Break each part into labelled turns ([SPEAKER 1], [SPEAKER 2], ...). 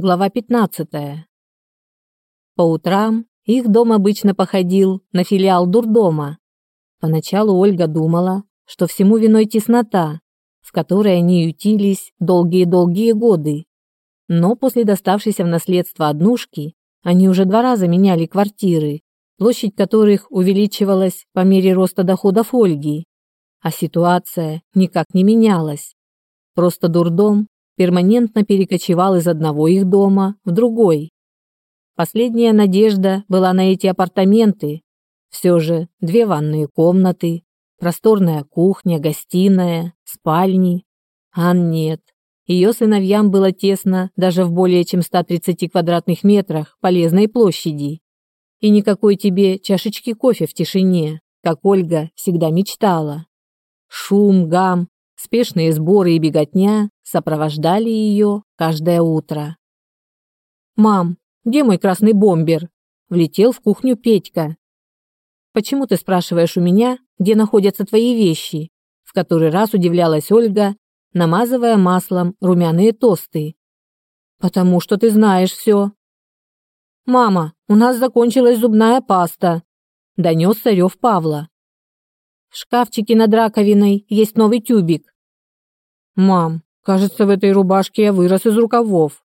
[SPEAKER 1] Глава 15. По утрам их дом обычно походил на филиал дурдома. Поначалу Ольга думала, что всему виной теснота, в которой они ютились долгие-долгие годы. Но после доставшейся в наследство однушки, они уже два раза меняли квартиры, площадь которых увеличивалась по мере роста доходов Ольги. А ситуация никак не менялась. Просто дурдом перманентно перекочевал из одного их дома в другой. Последняя надежда была на эти апартаменты. Все же две ванные комнаты, просторная кухня, гостиная, спальни. А нет, ее сыновьям было тесно даже в более чем 130 квадратных метрах полезной площади. И никакой тебе чашечки кофе в тишине, как Ольга всегда мечтала. Шум, гам, спешные сборы и беготня сопровождали ее каждое утро. «Мам, где мой красный бомбер?» Влетел в кухню Петька. «Почему ты спрашиваешь у меня, где находятся твои вещи?» В который раз удивлялась Ольга, намазывая маслом румяные тосты. «Потому что ты знаешь все». «Мама, у нас закончилась зубная паста», — донесся рев Павла. «В шкафчике над раковиной есть новый тюбик». «Мам, Кажется, в этой рубашке я вырос из рукавов.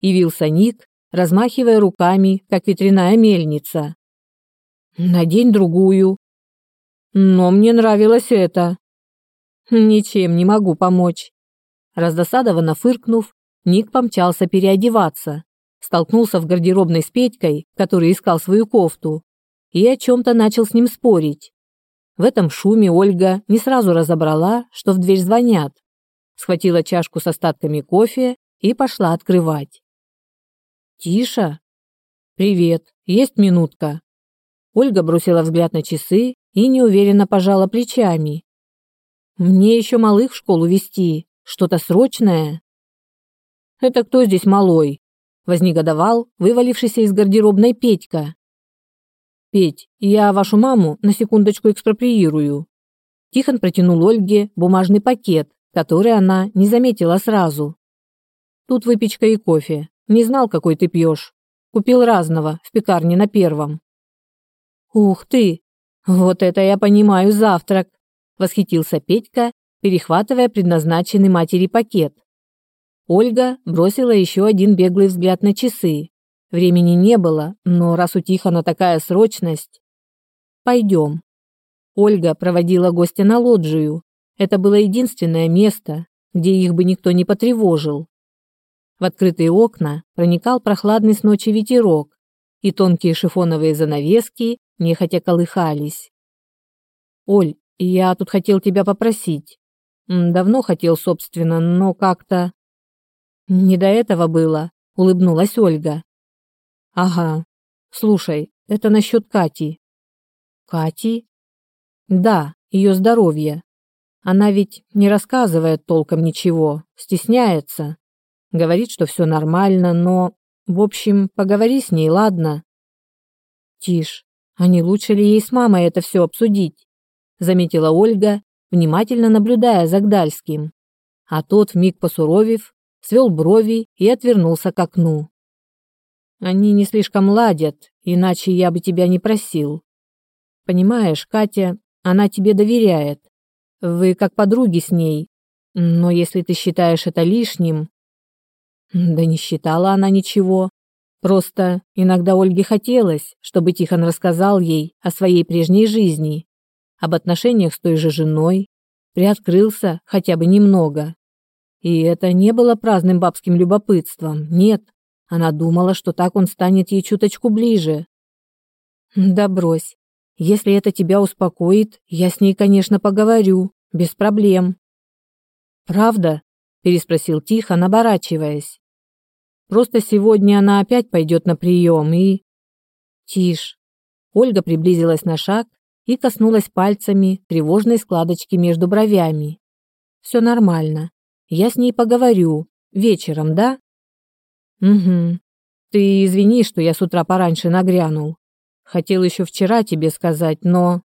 [SPEAKER 1] Явился Ник, размахивая руками, как ветряная мельница. Надень другую. Но мне нравилось это. Ничем не могу помочь. Раздосадованно фыркнув, Ник помчался переодеваться, столкнулся в гардеробной с Петькой, который искал свою кофту, и о чем-то начал с ним спорить. В этом шуме Ольга не сразу разобрала, что в дверь звонят схватила чашку с остатками кофе и пошла открывать. «Тиша? Привет, есть минутка?» Ольга бросила взгляд на часы и неуверенно пожала плечами. «Мне еще малых в школу вести, что-то срочное?» «Это кто здесь малой?» – вознегодовал вывалившийся из гардеробной Петька. «Петь, я вашу маму на секундочку экспроприирую». Тихон протянул Ольге бумажный пакет, который она не заметила сразу. Тут выпечка и кофе. Не знал, какой ты пьешь. Купил разного в пекарне на первом. Ух ты! Вот это я понимаю завтрак! Восхитился Петька, перехватывая предназначенный матери пакет. Ольга бросила еще один беглый взгляд на часы. Времени не было, но раз у Тихона такая срочность... Пойдем. Ольга проводила гостя на лоджию, это было единственное место, где их бы никто не потревожил. В открытые окна проникал прохладный с ночи ветерок, и тонкие шифоновые занавески нехотя колыхались. «Оль, я тут хотел тебя попросить. Давно хотел, собственно, но как-то...» «Не до этого было», — улыбнулась Ольга. «Ага. Слушай, это насчет Кати». «Кати?» «Да, ее здоровье. Она ведь не рассказывает толком ничего, стесняется. Говорит, что все нормально, но... В общем, поговори с ней, ладно? Тише, а не лучше ли ей с мамой это все обсудить? Заметила Ольга, внимательно наблюдая за Гдальским. А тот, вмиг посуровив, свел брови и отвернулся к окну. Они не слишком ладят, иначе я бы тебя не просил. Понимаешь, Катя, она тебе доверяет. Вы как подруги с ней. Но если ты считаешь это лишним... Да не считала она ничего. Просто иногда Ольге хотелось, чтобы Тихон рассказал ей о своей прежней жизни, об отношениях с той же женой, приоткрылся хотя бы немного. И это не было праздным бабским любопытством, нет. Она думала, что так он станет ей чуточку ближе. Да брось. Если это тебя успокоит, я с ней, конечно, поговорю, без проблем. Правда? переспросил тихо, оборачиваясь. Просто сегодня она опять пойдет на прием и... Тише. Ольга приблизилась на шаг и коснулась пальцами тревожной складочки между бровями. Все нормально. Я с ней поговорю. Вечером, да? Угу. Ты извини, что я с утра пораньше нагрянул. Хотел еще вчера тебе сказать, но...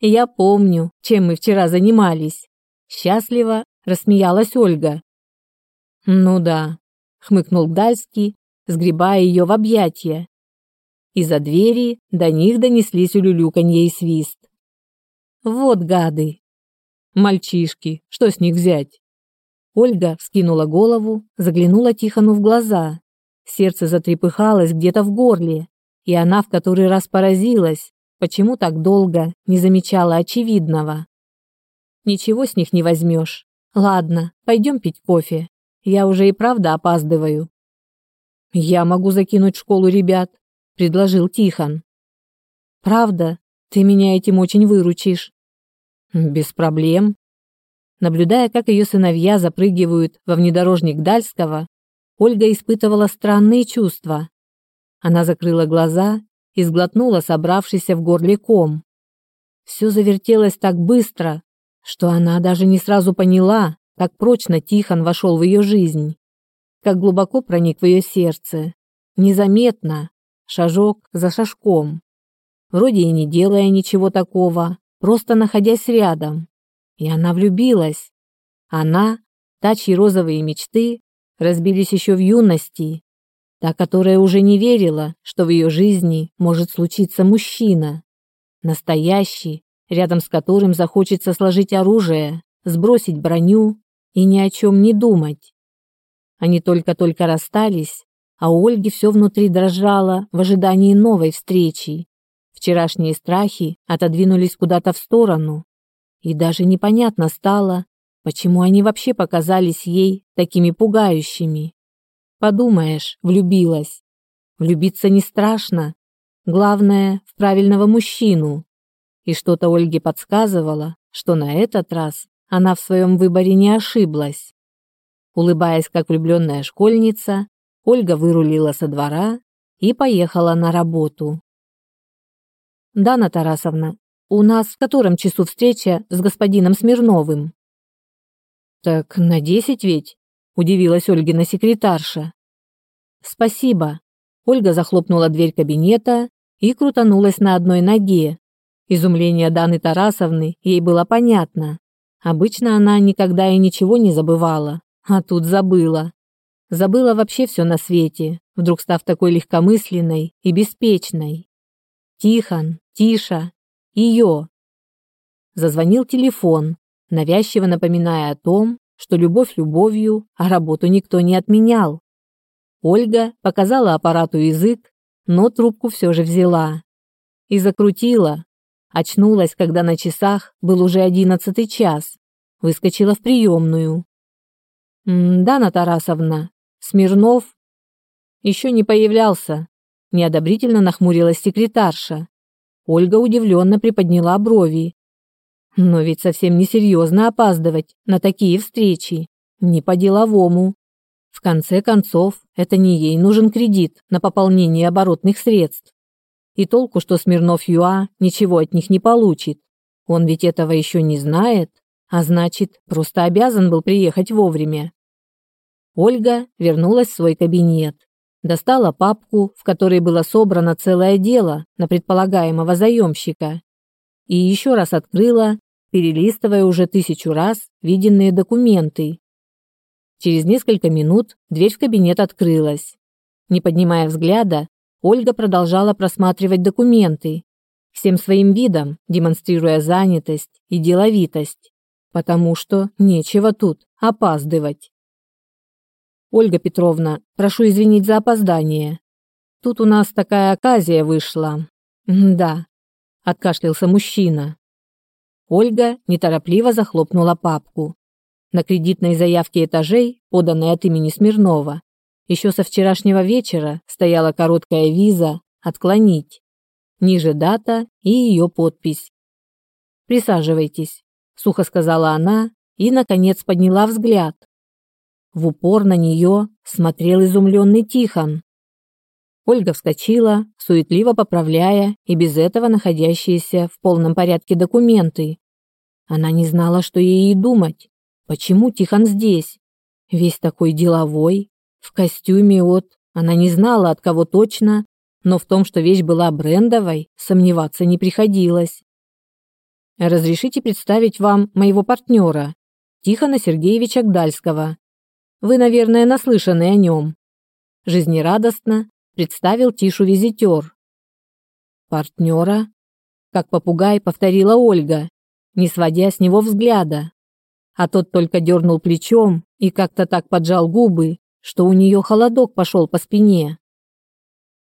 [SPEAKER 1] Я помню, чем мы вчера занимались. Счастливо рассмеялась Ольга. Ну да. хмыкнул Гдальский, сгребая ее в объятия. Из-за двери до них донеслись улюлюканье и свист. Вот гады. Мальчишки, что с них взять? Ольга вскинула голову, заглянула Тихону в глаза. Сердце затрепыхалось где-то в горле, и она в который раз поразилась, почему так долго не замечала очевидного. Ничего с них не возьмешь. Ладно, пойдем пить кофе. Я уже и правда опаздываю. Я могу закинуть в школу ребят, предложил Тихон. Правда, ты меня этим очень выручишь. Без проблем. Наблюдая, как ее сыновья запрыгивают во внедорожник Дальского, Ольга испытывала странные чувства. Она закрыла глаза и сглотнула собравшийся в горле ком. Все завертелось так быстро, что она даже не сразу поняла, как прочно Тихон вошел в ее жизнь, как глубоко проник в ее сердце, незаметно, шажок за шажком, вроде и не делая ничего такого, просто находясь рядом. И она влюбилась. Она, та, чьи розовые мечты разбились еще в юности, та, которая уже не верила, что в ее жизни может случиться мужчина, настоящий, рядом с которым захочется сложить оружие, сбросить броню и ни о чем не думать. Они только-только расстались, а у Ольги все внутри дрожало в ожидании новой встречи. Вчерашние страхи отодвинулись куда-то в сторону, и даже непонятно стало, почему они вообще показались ей такими пугающими. Подумаешь, влюбилась. Влюбиться не страшно. Главное, в правильного мужчину. И что-то Ольге подсказывало, что на этот раз она в своем выборе не ошиблась. Улыбаясь, как влюбленная школьница, Ольга вырулила со двора и поехала на работу. «Дана Тарасовна, у нас в котором часу встреча с господином Смирновым?» «Так на десять ведь?» – удивилась Ольгина секретарша. «Спасибо». Ольга захлопнула дверь кабинета и крутанулась на одной ноге. Изумление Даны Тарасовны ей было понятно. Обычно она никогда и ничего не забывала, а тут забыла. Забыла вообще все на свете, вдруг став такой легкомысленной и беспечной. Тихон, Тиша, ее. Зазвонил телефон, навязчиво напоминая о том, что любовь любовью, а работу никто не отменял. Ольга показала аппарату язык, но трубку все же взяла. И закрутила, Очнулась, когда на часах был уже одиннадцатый час. Выскочила в приемную. «Да, Тарасовна, Смирнов...» «Еще не появлялся», — неодобрительно нахмурилась секретарша. Ольга удивленно приподняла брови. «Но ведь совсем несерьезно опаздывать на такие встречи. Не по-деловому. В конце концов, это не ей нужен кредит на пополнение оборотных средств. И толку, что Смирнов Юа ничего от них не получит. Он ведь этого еще не знает, а значит, просто обязан был приехать вовремя. Ольга вернулась в свой кабинет, достала папку, в которой было собрано целое дело на предполагаемого заемщика, и еще раз открыла, перелистывая уже тысячу раз виденные документы. Через несколько минут дверь в кабинет открылась. Не поднимая взгляда, Ольга продолжала просматривать документы, всем своим видом демонстрируя занятость и деловитость, потому что нечего тут опаздывать. Ольга Петровна, прошу извинить за опоздание. Тут у нас такая оказия вышла. Да, откашлялся мужчина. Ольга неторопливо захлопнула папку. На кредитной заявке этажей, поданной от имени Смирнова, еще со вчерашнего вечера стояла короткая виза «Отклонить». Ниже дата и ее подпись. «Присаживайтесь», — сухо сказала она и, наконец, подняла взгляд. В упор на нее смотрел изумленный Тихон. Ольга вскочила, суетливо поправляя и без этого находящиеся в полном порядке документы. Она не знала, что ей и думать. Почему Тихон здесь? Весь такой деловой, в костюме от... Она не знала, от кого точно, но в том, что вещь была брендовой, сомневаться не приходилось. «Разрешите представить вам моего партнера, Тихона Сергеевича Гдальского. Вы, наверное, наслышаны о нем. Жизнерадостно представил Тишу визитер. Партнера? Как попугай повторила Ольга, не сводя с него взгляда. А тот только дернул плечом и как-то так поджал губы, что у нее холодок пошел по спине.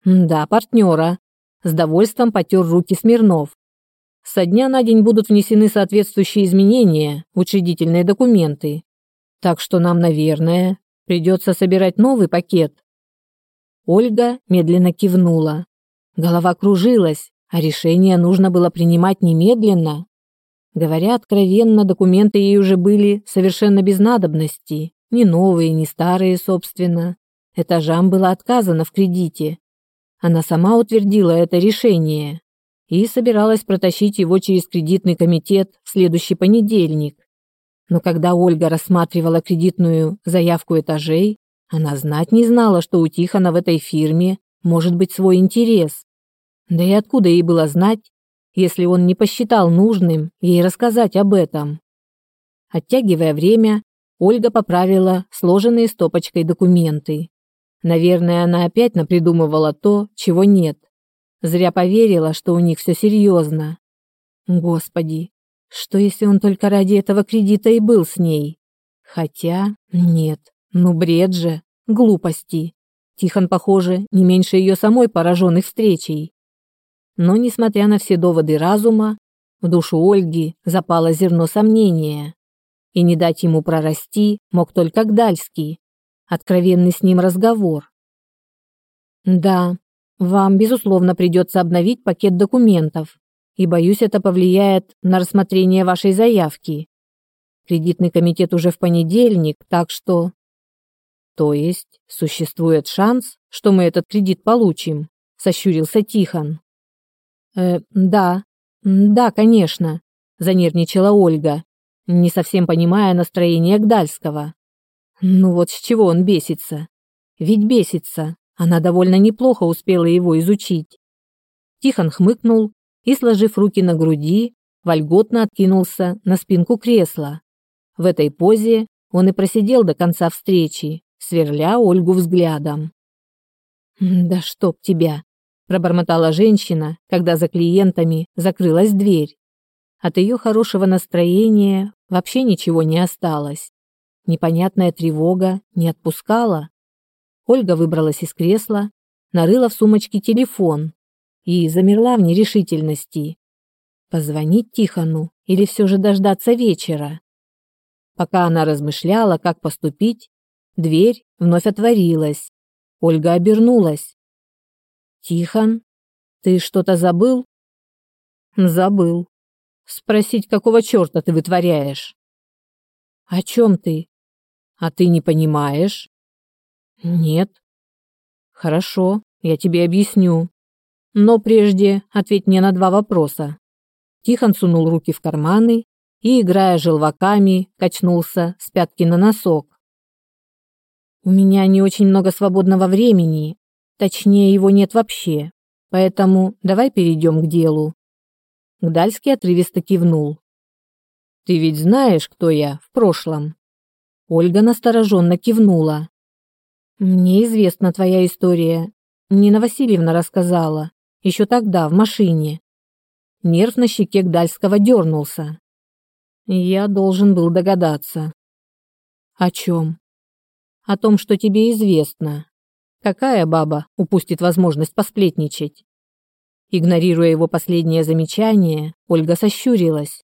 [SPEAKER 1] Да, партнера. С довольством потер руки Смирнов. Со дня на день будут внесены соответствующие изменения в учредительные документы. Так что нам, наверное, придется собирать новый пакет. Ольга медленно кивнула. Голова кружилась, а решение нужно было принимать немедленно. Говоря откровенно, документы ей уже были совершенно без надобности. Ни новые, ни старые, собственно. Этажам было отказано в кредите. Она сама утвердила это решение и собиралась протащить его через кредитный комитет в следующий понедельник. Но когда Ольга рассматривала кредитную заявку этажей, она знать не знала, что у Тихона в этой фирме может быть свой интерес. Да и откуда ей было знать, если он не посчитал нужным ей рассказать об этом? Оттягивая время, Ольга поправила сложенные стопочкой документы. Наверное, она опять напридумывала то, чего нет. Зря поверила, что у них все серьезно. Господи, что если он только ради этого кредита и был с ней? Хотя, нет, ну бред же, глупости. Тихон, похоже, не меньше ее самой пораженной встречей. Но, несмотря на все доводы разума, в душу Ольги запало зерно сомнения. И не дать ему прорасти мог только Гдальский. Откровенный с ним разговор. «Да, вам, безусловно, придется обновить пакет документов, и, боюсь, это повлияет на рассмотрение вашей заявки. Кредитный комитет уже в понедельник, так что...» «То есть существует шанс, что мы этот кредит получим?» — сощурился Тихон. «Э, да, да, конечно», — занервничала Ольга, не совсем понимая настроение Гдальского. Ну вот с чего он бесится? Ведь бесится. Она довольно неплохо успела его изучить. Тихон хмыкнул и, сложив руки на груди, вольготно откинулся на спинку кресла. В этой позе он и просидел до конца встречи, сверля Ольгу взглядом. «Да чтоб тебя!» пробормотала женщина, когда за клиентами закрылась дверь. От ее хорошего настроения вообще ничего не осталось. Непонятная тревога не отпускала. Ольга выбралась из кресла, нарыла в сумочке телефон и замерла в нерешительности. Позвонить Тихону или все же дождаться вечера? Пока она размышляла, как поступить, дверь вновь отворилась. Ольга обернулась. Тихон, ты что-то забыл? Забыл. Спросить, какого черта ты вытворяешь? О чем ты? А ты не понимаешь? Нет. Хорошо, я тебе объясню. Но прежде ответь мне на два вопроса. Тихон сунул руки в карманы и, играя желваками, качнулся с пятки на носок. У меня не очень много свободного времени, Точнее, его нет вообще. Поэтому давай перейдем к делу. Гдальский отрывисто кивнул. Ты ведь знаешь, кто я в прошлом? Ольга настороженно кивнула. Мне известна твоя история. Нина Васильевна рассказала. Еще тогда, в машине. Нерв на щеке Гдальского дернулся. Я должен был догадаться. О чем? О том, что тебе известно. Какая баба упустит возможность посплетничать? Игнорируя его последнее замечание, Ольга сощурилась.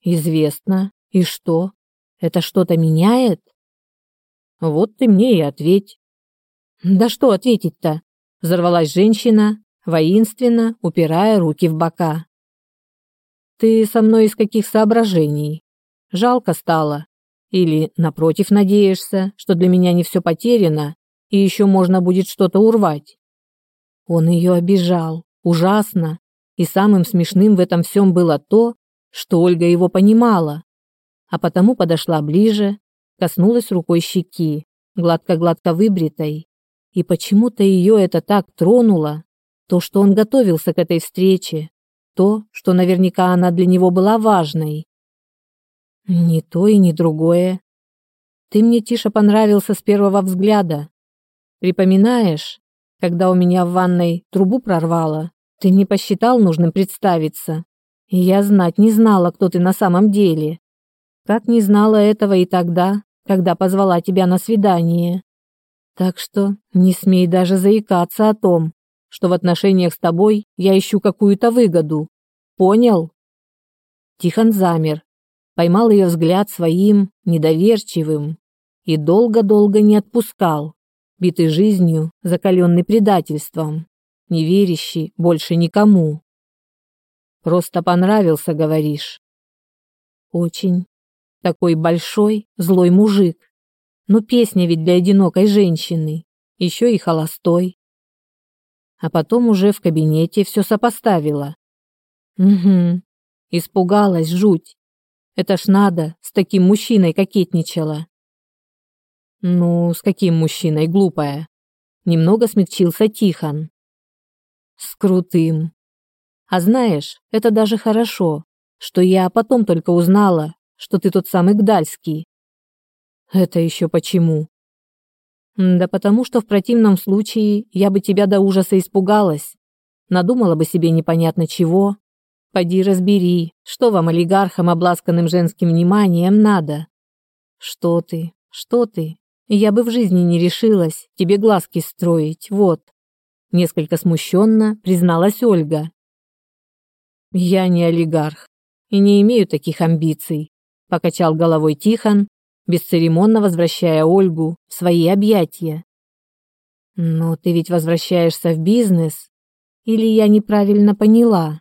[SPEAKER 1] Известно. И что? Это что-то меняет? Вот ты мне и ответь. Да что ответить-то? Взорвалась женщина, воинственно упирая руки в бока. Ты со мной из каких соображений? Жалко стало? Или, напротив, надеешься, что для меня не все потеряно, и еще можно будет что-то урвать. Он ее обижал, ужасно, и самым смешным в этом всем было то, что Ольга его понимала, а потому подошла ближе, коснулась рукой щеки, гладко-гладко выбритой, и почему-то ее это так тронуло, то, что он готовился к этой встрече, то, что наверняка она для него была важной. Ни то и ни другое. Ты мне, Тиша, понравился с первого взгляда. Припоминаешь, когда у меня в ванной трубу прорвало, ты не посчитал нужным представиться. И я знать не знала, кто ты на самом деле. Как не знала этого и тогда, когда позвала тебя на свидание. Так что не смей даже заикаться о том, что в отношениях с тобой я ищу какую-то выгоду. Понял? Тихон замер, поймал ее взгляд своим, недоверчивым, и долго-долго не отпускал, битый жизнью, закаленный предательством, не верящий больше никому. Просто понравился, говоришь. Очень. Такой большой, злой мужик. Но песня ведь для одинокой женщины, еще и холостой. А потом уже в кабинете все сопоставила. Угу. Испугалась жуть. Это ж надо, с таким мужчиной кокетничала. Ну, с каким мужчиной, глупая? Немного смягчился Тихон. С крутым. А знаешь, это даже хорошо, что я потом только узнала, что ты тот самый Гдальский. Это еще почему? Да потому что в противном случае я бы тебя до ужаса испугалась. Надумала бы себе непонятно чего. Поди разбери, что вам, олигархам, обласканным женским вниманием, надо. Что ты, что ты? Я бы в жизни не решилась тебе глазки строить, вот. Несколько смущенно призналась Ольга. Я не олигарх и не имею таких амбиций, покачал головой Тихон, бесцеремонно возвращая Ольгу в свои объятия. Но ты ведь возвращаешься в бизнес? Или я неправильно поняла?